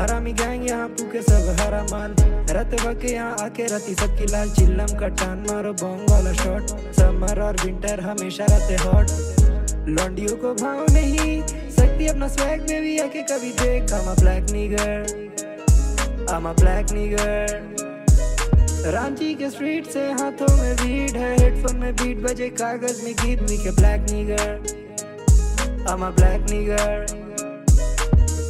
हरामी गैंग यहाँ पूके सब हरा माल। रत वक्त यहाँ आके रती सबकी लाल चिल्लम का टान मारो बॉन्ग वाला शॉट समर और विंटर हमेशा रहते हॉट लॉन्डियों को भाव नहीं, सकती अपना स्वैग में भी आके कभी देख। Black nigger, I'm a black nigger Ranchi के स्ट्रीट से हाथों में भीड़ है हेडफोन में बीट बजे कागज़ में गीत मी के black nigger a black nigger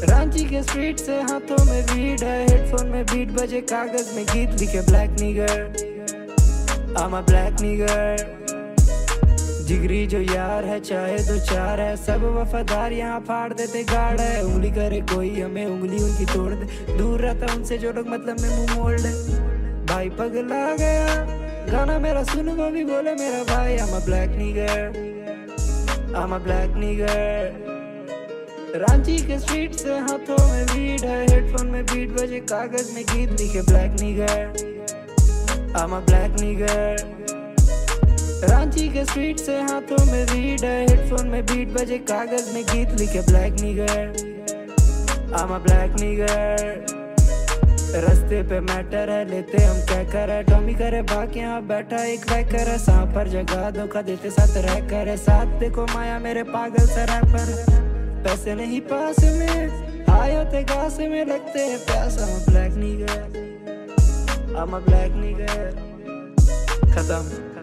Ranchi के स्ट्रीट से हाथों में भीड़ है हेडफोन में बीट बजे, कागज़ में गीत लिखे ब्लैक निगर I'm ब्लैक निगर जिगरी जो यार है, चाहे तो चार है, सब वफादार यहाँ फाड़ देते गाड़ है। उंगली करे कोई हमें, उंगली उनकी तोड़ दे। दूर रहता उनसे जो लोग मतलब में मुँह मोड़ दे भाई पगला गया। गाना मेरा सुन, वो भी बोले मेरा भाई। I'm black nigger nigger black nigger Ranchi के स्ट्रीट से हाथों में भीड़ है हेडफोन में बीट बजे कागज़ में गीत लिखे black nigger I'm black nigger Ranchi के स्ट्रीट से हाथों में भीड़ है हेडफोन में बीट बजे कागज़ में गीत लिखे black nigger I'm black nigger रस्ते पे मैटर है, लेते हम क्या करे? टॉमी करे भाग यहाँ बैठा, एक रैकर है सांप पर जगह धोखा देते साथ रह करे साथ देखो माया मेरे पागल सा रैपर पैसे नहीं पास में। आयो थे घास में लगते हैं प्यास हम ब्लैक नहीं गए हम ब्लैक नहीं गए खत्म।